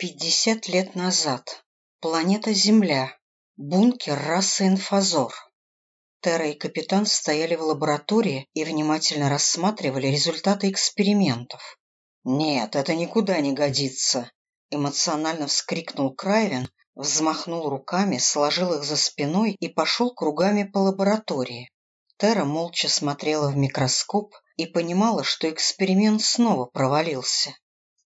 Пятьдесят лет назад. Планета Земля. Бункер расы Инфазор. Терра и капитан стояли в лаборатории и внимательно рассматривали результаты экспериментов. «Нет, это никуда не годится!» Эмоционально вскрикнул Крайвен, взмахнул руками, сложил их за спиной и пошел кругами по лаборатории. Терра молча смотрела в микроскоп и понимала, что эксперимент снова провалился.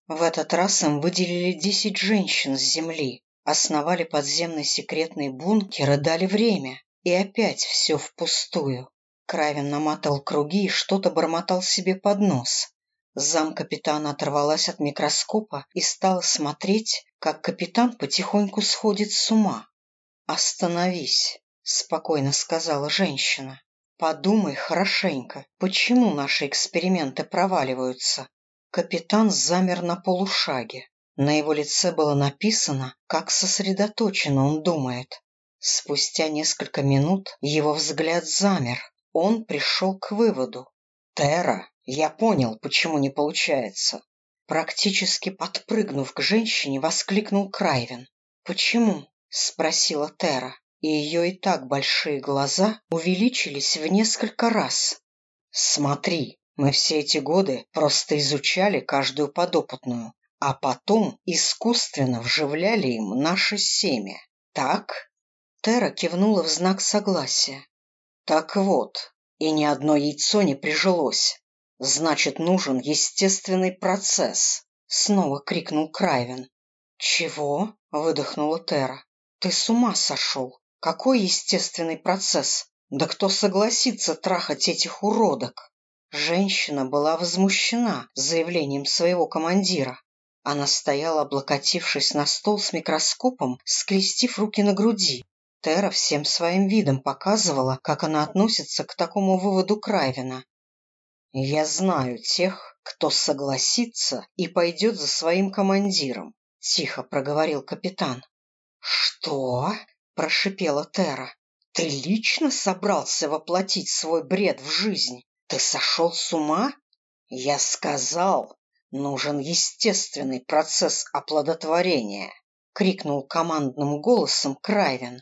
В этот раз им выделили десять женщин с земли, основали подземный секретный бункер и дали время. И опять все впустую. Кравин намотал круги и что-то бормотал себе под нос. Зам капитана оторвалась от микроскопа и стала смотреть, как капитан потихоньку сходит с ума. «Остановись», — спокойно сказала женщина. «Подумай хорошенько, почему наши эксперименты проваливаются? Капитан замер на полушаге. На его лице было написано, как сосредоточенно он думает. Спустя несколько минут его взгляд замер. Он пришел к выводу. «Тера, я понял, почему не получается». Практически подпрыгнув к женщине, воскликнул Крайвен. «Почему?» – спросила Тера, и ее и так большие глаза увеличились в несколько раз. «Смотри», мы все эти годы просто изучали каждую подопытную, а потом искусственно вживляли им наше семя. Так? Тера кивнула в знак согласия. Так вот, и ни одно яйцо не прижилось. Значит, нужен естественный процесс. Снова крикнул Крайвен. Чего? Выдохнула Тера. Ты с ума сошел. Какой естественный процесс? Да кто согласится трахать этих уродок? Женщина была возмущена заявлением своего командира. Она стояла, облокотившись на стол с микроскопом, скрестив руки на груди. Тера всем своим видом показывала, как она относится к такому выводу Крайвина. «Я знаю тех, кто согласится и пойдет за своим командиром», — тихо проговорил капитан. «Что?» — прошипела Тера. «Ты лично собрался воплотить свой бред в жизнь?» Ты сошел с ума? Я сказал, нужен естественный процесс оплодотворения, крикнул командным голосом Крайвен.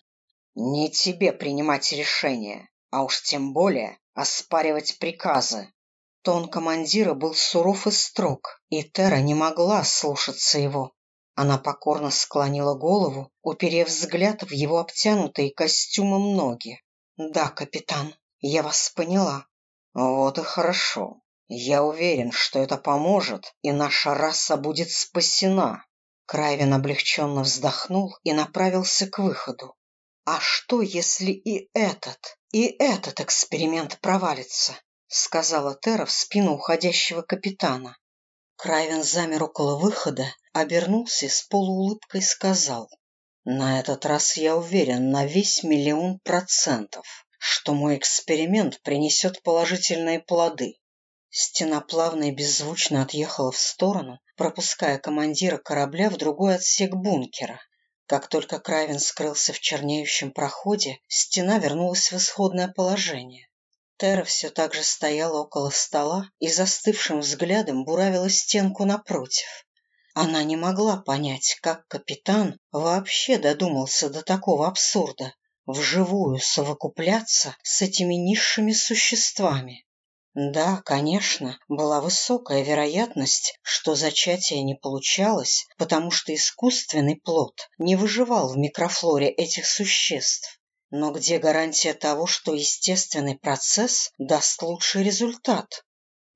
Не тебе принимать решения, а уж тем более оспаривать приказы. Тон командира был суров и строг, и Тера не могла слушаться его. Она покорно склонила голову, уперев взгляд в его обтянутые костюмом ноги. «Да, капитан, я вас поняла. Вот и хорошо. Я уверен, что это поможет, и наша раса будет спасена. Крайвин облегченно вздохнул и направился к выходу. А что, если и этот, и этот эксперимент провалится? Сказала Тера в спину уходящего капитана. Крайвин замер около выхода, обернулся и с полуулыбкой сказал. На этот раз я уверен на весь миллион процентов что мой эксперимент принесет положительные плоды. Стена плавно и беззвучно отъехала в сторону, пропуская командира корабля в другой отсек бункера. Как только Кравин скрылся в чернеющем проходе, стена вернулась в исходное положение. Тера все так же стояла около стола и застывшим взглядом буравила стенку напротив. Она не могла понять, как капитан вообще додумался до такого абсурда вживую совокупляться с этими низшими существами. Да, конечно, была высокая вероятность, что зачатие не получалось, потому что искусственный плод не выживал в микрофлоре этих существ. Но где гарантия того, что естественный процесс даст лучший результат?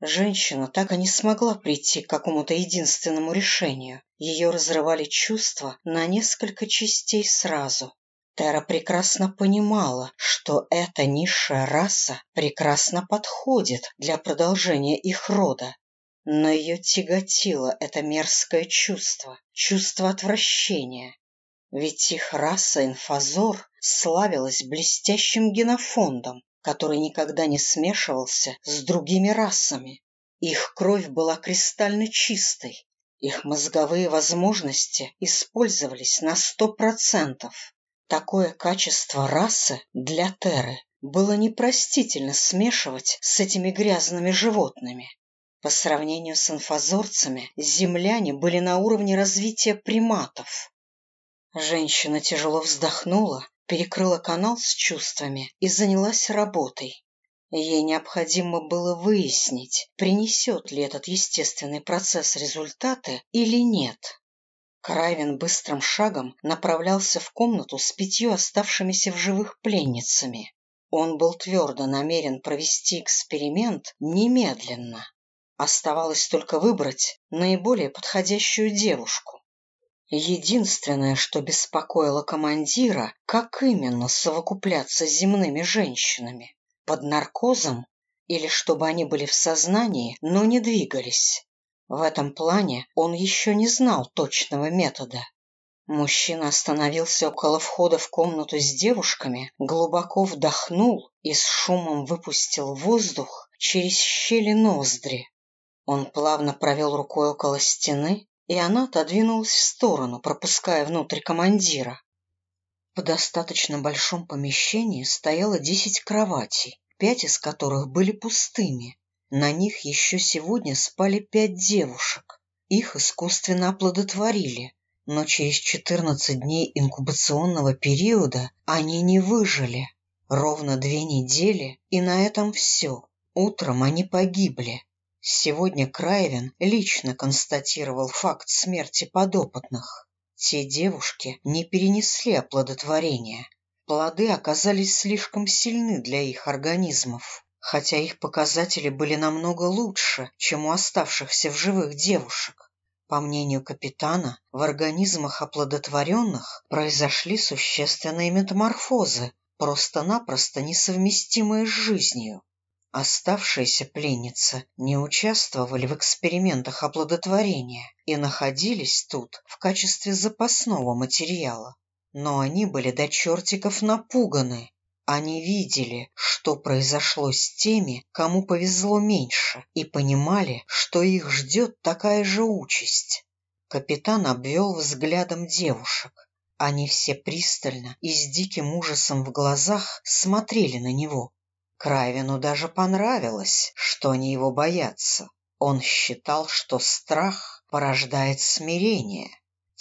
Женщина так и не смогла прийти к какому-то единственному решению. Ее разрывали чувства на несколько частей сразу. Тера прекрасно понимала, что эта низшая раса прекрасно подходит для продолжения их рода. Но ее тяготило это мерзкое чувство, чувство отвращения. Ведь их раса инфазор славилась блестящим генофондом, который никогда не смешивался с другими расами. Их кровь была кристально чистой, их мозговые возможности использовались на сто процентов. Такое качество расы для Теры было непростительно смешивать с этими грязными животными. По сравнению с инфозорцами, земляне были на уровне развития приматов. Женщина тяжело вздохнула, перекрыла канал с чувствами и занялась работой. Ей необходимо было выяснить, принесет ли этот естественный процесс результаты или нет. Крайвин быстрым шагом направлялся в комнату с пятью оставшимися в живых пленницами. Он был твердо намерен провести эксперимент немедленно. Оставалось только выбрать наиболее подходящую девушку. Единственное, что беспокоило командира, как именно совокупляться с земными женщинами. Под наркозом или чтобы они были в сознании, но не двигались. В этом плане он еще не знал точного метода. Мужчина остановился около входа в комнату с девушками, глубоко вдохнул и с шумом выпустил воздух через щели ноздри. Он плавно провел рукой около стены, и она отодвинулась в сторону, пропуская внутрь командира. В достаточно большом помещении стояло десять кроватей, пять из которых были пустыми. На них еще сегодня спали пять девушек. Их искусственно оплодотворили, но через четырнадцать дней инкубационного периода они не выжили. Ровно две недели, и на этом все. Утром они погибли. Сегодня Краевин лично констатировал факт смерти подопытных. Те девушки не перенесли оплодотворения. Плоды оказались слишком сильны для их организмов, хотя их показатели были намного лучше, чем у оставшихся в живых девушек. По мнению капитана, в организмах оплодотворенных произошли существенные метаморфозы, просто-напросто несовместимые с жизнью. Оставшиеся пленницы не участвовали в экспериментах оплодотворения и находились тут в качестве запасного материала. Но они были до чертиков напуганы. Они видели, что произошло с теми, кому повезло меньше, и понимали, что их ждет такая же участь. Капитан обвел взглядом девушек. Они все пристально и с диким ужасом в глазах смотрели на него. Крайвину даже понравилось, что они его боятся. Он считал, что страх порождает смирение.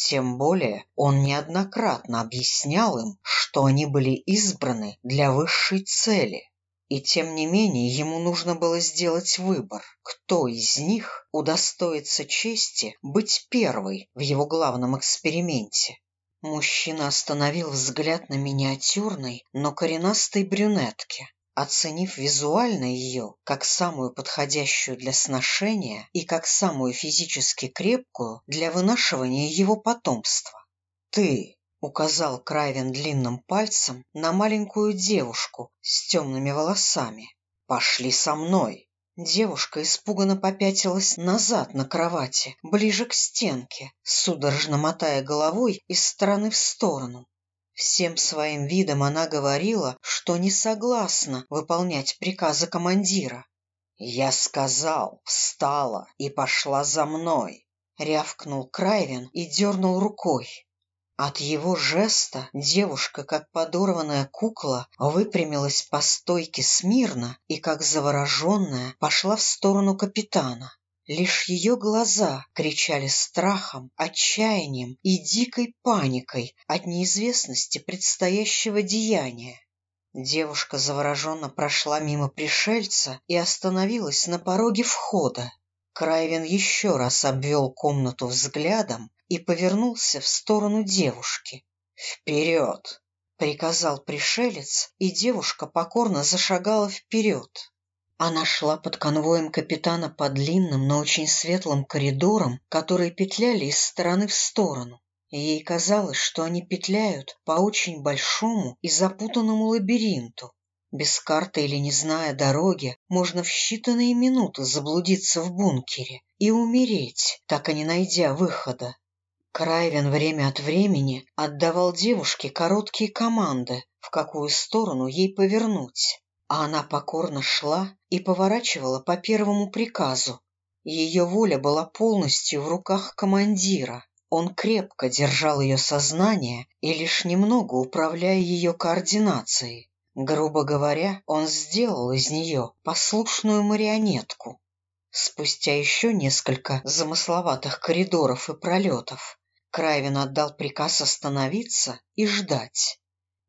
Тем более он неоднократно объяснял им, что они были избраны для высшей цели. И тем не менее ему нужно было сделать выбор, кто из них удостоится чести быть первой в его главном эксперименте. Мужчина остановил взгляд на миниатюрной, но коренастой брюнетке, Оценив визуально ее как самую подходящую для сношения и как самую физически крепкую для вынашивания его потомства. «Ты!» — указал Крайвен длинным пальцем на маленькую девушку с темными волосами. «Пошли со мной!» Девушка испуганно попятилась назад на кровати, ближе к стенке, судорожно мотая головой из стороны в сторону. Всем своим видом она говорила, что не согласна выполнять приказы командира. «Я сказал, встала и пошла за мной», — рявкнул Крайвин и дернул рукой. От его жеста девушка, как подорванная кукла, выпрямилась по стойке смирно и, как завороженная, пошла в сторону капитана. Лишь ее глаза кричали страхом, отчаянием и дикой паникой от неизвестности предстоящего деяния. Девушка завороженно прошла мимо пришельца и остановилась на пороге входа. Крайвин еще раз обвел комнату взглядом и повернулся в сторону девушки. «Вперед!» — приказал пришелец, и девушка покорно зашагала вперед. Она шла под конвоем капитана по длинным, но очень светлым коридорам, которые петляли из стороны в сторону. ей казалось, что они петляют по очень большому и запутанному лабиринту. Без карты или не зная дороги, можно в считанные минуты заблудиться в бункере и умереть, так и не найдя выхода. Крайвен время от времени отдавал девушке короткие команды, в какую сторону ей повернуть а она покорно шла и поворачивала по первому приказу. Ее воля была полностью в руках командира. Он крепко держал ее сознание и лишь немного управляя ее координацией. Грубо говоря, он сделал из нее послушную марионетку. Спустя еще несколько замысловатых коридоров и пролетов Крайвин отдал приказ остановиться и ждать.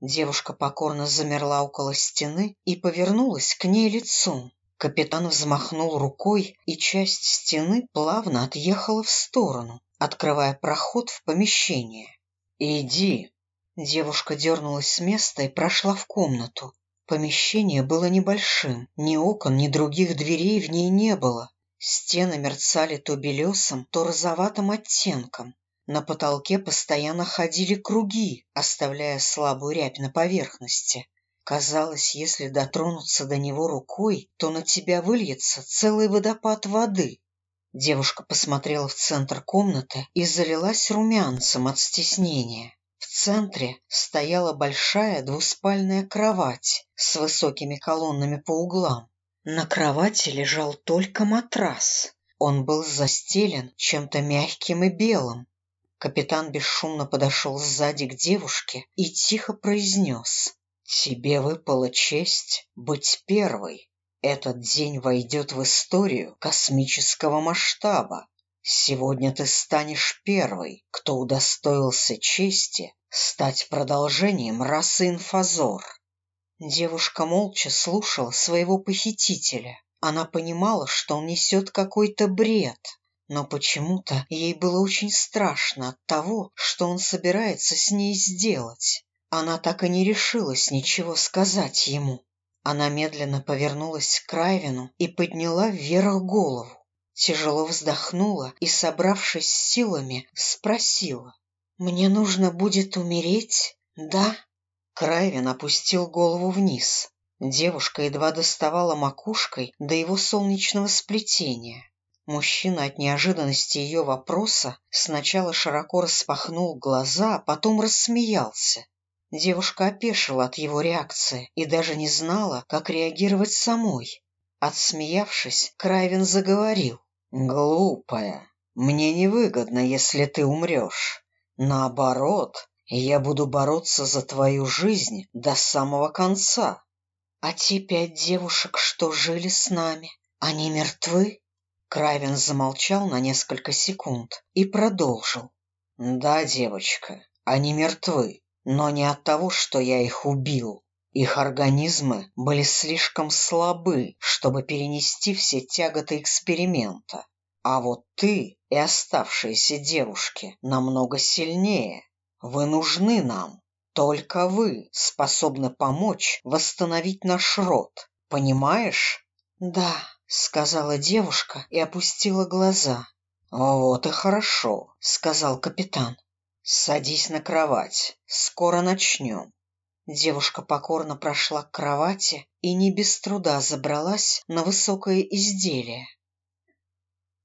Девушка покорно замерла около стены и повернулась к ней лицом. Капитан взмахнул рукой, и часть стены плавно отъехала в сторону, открывая проход в помещение. «Иди!» Девушка дернулась с места и прошла в комнату. Помещение было небольшим, ни окон, ни других дверей в ней не было. Стены мерцали то белесым, то розоватым оттенком. На потолке постоянно ходили круги, оставляя слабую рябь на поверхности. Казалось, если дотронуться до него рукой, то на тебя выльется целый водопад воды. Девушка посмотрела в центр комнаты и залилась румянцем от стеснения. В центре стояла большая двуспальная кровать с высокими колоннами по углам. На кровати лежал только матрас. Он был застелен чем-то мягким и белым. Капитан бесшумно подошел сзади к девушке и тихо произнес. «Тебе выпала честь быть первой. Этот день войдет в историю космического масштаба. Сегодня ты станешь первой, кто удостоился чести стать продолжением расы инфазор. Девушка молча слушала своего похитителя. Она понимала, что он несет какой-то бред, но почему-то ей было очень страшно от того, что он собирается с ней сделать. Она так и не решилась ничего сказать ему. Она медленно повернулась к Крайвину и подняла вверх голову. Тяжело вздохнула и, собравшись с силами, спросила. «Мне нужно будет умереть, да?» Крайвин опустил голову вниз. Девушка едва доставала макушкой до его солнечного сплетения. Мужчина от неожиданности ее вопроса сначала широко распахнул глаза, а потом рассмеялся. Девушка опешила от его реакции и даже не знала, как реагировать самой. Отсмеявшись, Крайвин заговорил. «Глупая, мне невыгодно, если ты умрешь. Наоборот, я буду бороться за твою жизнь до самого конца. А те пять девушек, что жили с нами, они мертвы? Крайвин замолчал на несколько секунд и продолжил. Да, девочка, они мертвы, но не от того, что я их убил. Их организмы были слишком слабы, чтобы перенести все тяготы эксперимента. А вот ты и оставшиеся девушки намного сильнее. Вы нужны нам. Только вы способны помочь восстановить наш род. Понимаешь? Да, сказала девушка и опустила глаза. Вот и хорошо, сказал капитан. Садись на кровать. Скоро начнем. Девушка покорно прошла к кровати и не без труда забралась на высокое изделие.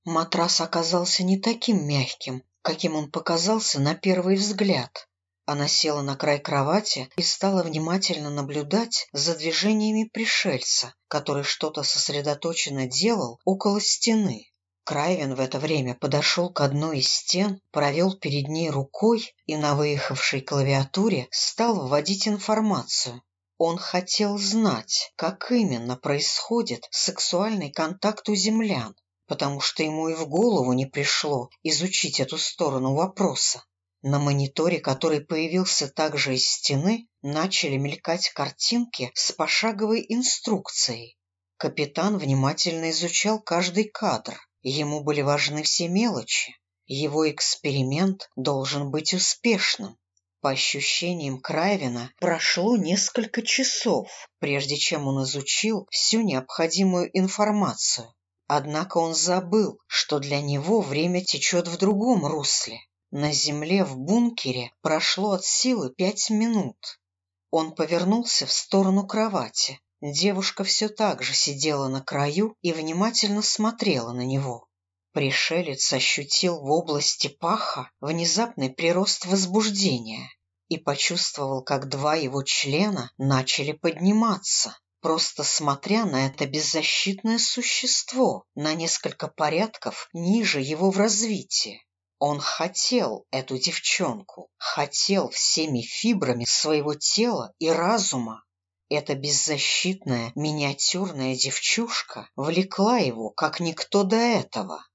Матрас оказался не таким мягким, каким он показался на первый взгляд. Она села на край кровати и стала внимательно наблюдать за движениями пришельца, который что-то сосредоточенно делал около стены. Крайвен в это время подошел к одной из стен, провел перед ней рукой и на выехавшей клавиатуре стал вводить информацию. Он хотел знать, как именно происходит сексуальный контакт у землян, потому что ему и в голову не пришло изучить эту сторону вопроса. На мониторе, который появился также из стены, начали мелькать картинки с пошаговой инструкцией. Капитан внимательно изучал каждый кадр. Ему были важны все мелочи. Его эксперимент должен быть успешным. По ощущениям Крайвина, прошло несколько часов, прежде чем он изучил всю необходимую информацию. Однако он забыл, что для него время течет в другом русле. На земле в бункере прошло от силы пять минут. Он повернулся в сторону кровати. Девушка все так же сидела на краю и внимательно смотрела на него. Пришелец ощутил в области паха внезапный прирост возбуждения и почувствовал, как два его члена начали подниматься просто смотря на это беззащитное существо на несколько порядков ниже его в развитии. Он хотел эту девчонку, хотел всеми фибрами своего тела и разума. Эта беззащитная, миниатюрная девчушка влекла его, как никто до этого.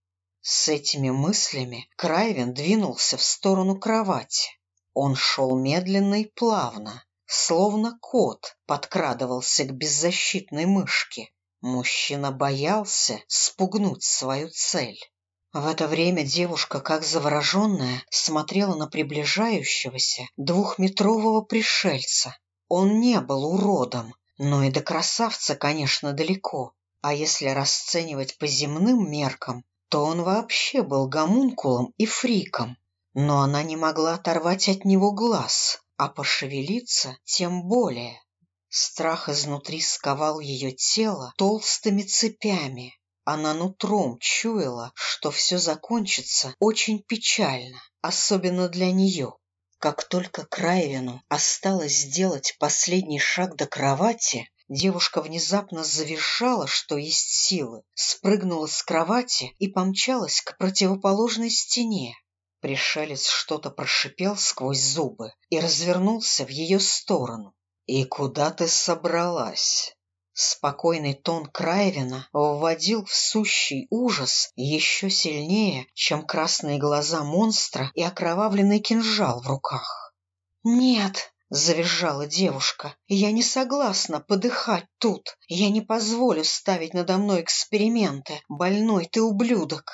С этими мыслями Крайвин двинулся в сторону кровати. Он шел медленно и плавно, словно кот подкрадывался к беззащитной мышке. Мужчина боялся спугнуть свою цель. В это время девушка, как завороженная, смотрела на приближающегося двухметрового пришельца. Он не был уродом, но и до красавца, конечно, далеко. А если расценивать по земным меркам, то он вообще был гомункулом и фриком. Но она не могла оторвать от него глаз, а пошевелиться тем более. Страх изнутри сковал ее тело толстыми цепями. Она нутром чуяла, что все закончится очень печально, особенно для нее. Как только Краевину осталось сделать последний шаг до кровати, девушка внезапно завизжала, что есть силы, спрыгнула с кровати и помчалась к противоположной стене. Пришелец что-то прошипел сквозь зубы и развернулся в ее сторону. «И куда ты собралась?» Спокойный тон Краевина вводил в сущий ужас еще сильнее, чем красные глаза монстра и окровавленный кинжал в руках. «Нет!» — завизжала девушка. «Я не согласна подыхать тут. Я не позволю ставить надо мной эксперименты. Больной ты ублюдок!»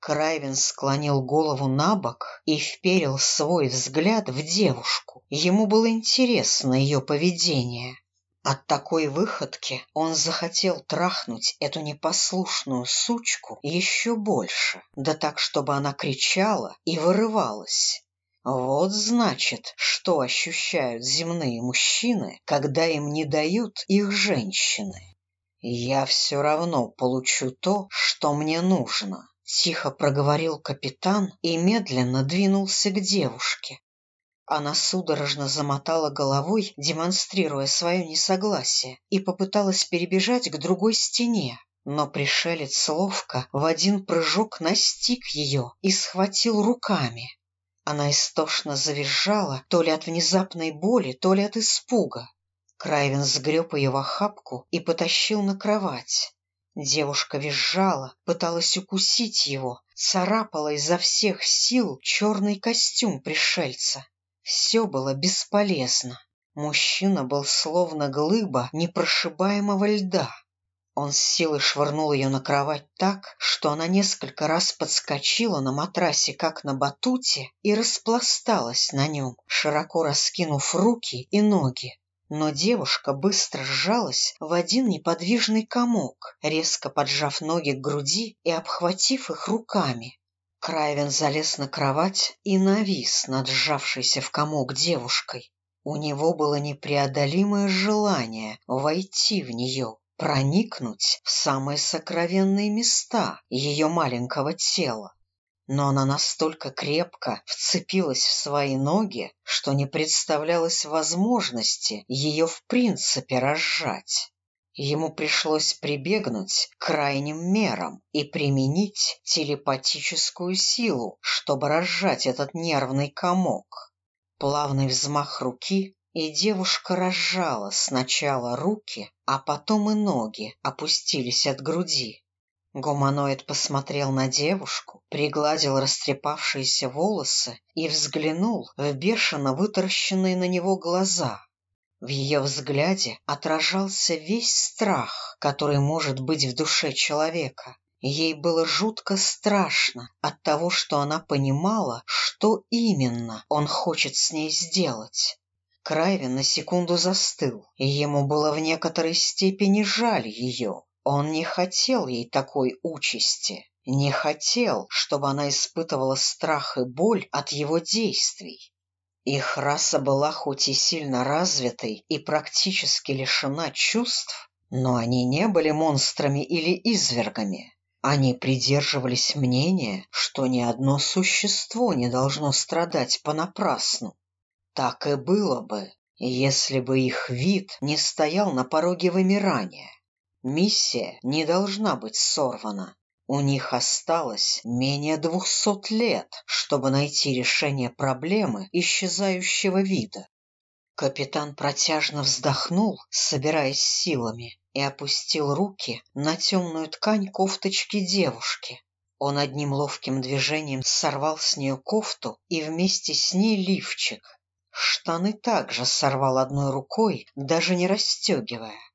Крайвин склонил голову на бок и вперил свой взгляд в девушку. Ему было интересно ее поведение. От такой выходки он захотел трахнуть эту непослушную сучку еще больше, да так, чтобы она кричала и вырывалась. Вот значит, что ощущают земные мужчины, когда им не дают их женщины. Я все равно получу то, что мне нужно. Тихо проговорил капитан и медленно двинулся к девушке. Она судорожно замотала головой, демонстрируя свое несогласие, и попыталась перебежать к другой стене. Но пришелец ловко в один прыжок настиг ее и схватил руками. Она истошно завизжала то ли от внезапной боли, то ли от испуга. Крайвин сгреб ее в охапку и потащил на кровать. Девушка визжала, пыталась укусить его, царапала изо всех сил черный костюм пришельца. Все было бесполезно. Мужчина был словно глыба непрошибаемого льда. Он с силой швырнул ее на кровать так, что она несколько раз подскочила на матрасе, как на батуте, и распласталась на нем, широко раскинув руки и ноги. Но девушка быстро сжалась в один неподвижный комок, резко поджав ноги к груди и обхватив их руками. Крайвен залез на кровать и навис над сжавшейся в комок девушкой. У него было непреодолимое желание войти в нее, проникнуть в самые сокровенные места ее маленького тела. Но она настолько крепко вцепилась в свои ноги, что не представлялось возможности ее в принципе разжать. Ему пришлось прибегнуть к крайним мерам и применить телепатическую силу, чтобы разжать этот нервный комок. Плавный взмах руки, и девушка разжала сначала руки, а потом и ноги опустились от груди. Гуманоид посмотрел на девушку, пригладил растрепавшиеся волосы и взглянул в бешено вытаращенные на него глаза. В ее взгляде отражался весь страх, который может быть в душе человека. Ей было жутко страшно от того, что она понимала, что именно он хочет с ней сделать. Крайвин на секунду застыл, и ему было в некоторой степени жаль ее. Он не хотел ей такой участи, не хотел, чтобы она испытывала страх и боль от его действий. Их раса была хоть и сильно развитой и практически лишена чувств, но они не были монстрами или извергами. Они придерживались мнения, что ни одно существо не должно страдать понапрасну. Так и было бы, если бы их вид не стоял на пороге вымирания. Миссия не должна быть сорвана. У них осталось менее двухсот лет, чтобы найти решение проблемы исчезающего вида. Капитан протяжно вздохнул, собираясь силами, и опустил руки на темную ткань кофточки девушки. Он одним ловким движением сорвал с нее кофту и вместе с ней лифчик. Штаны также сорвал одной рукой, даже не расстегивая.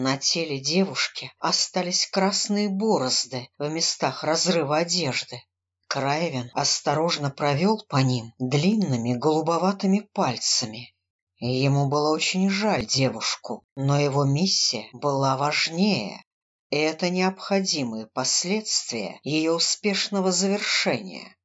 На теле девушки остались красные борозды в местах разрыва одежды. Краевин осторожно провел по ним длинными голубоватыми пальцами. Ему было очень жаль девушку, но его миссия была важнее. Это необходимые последствия ее успешного завершения.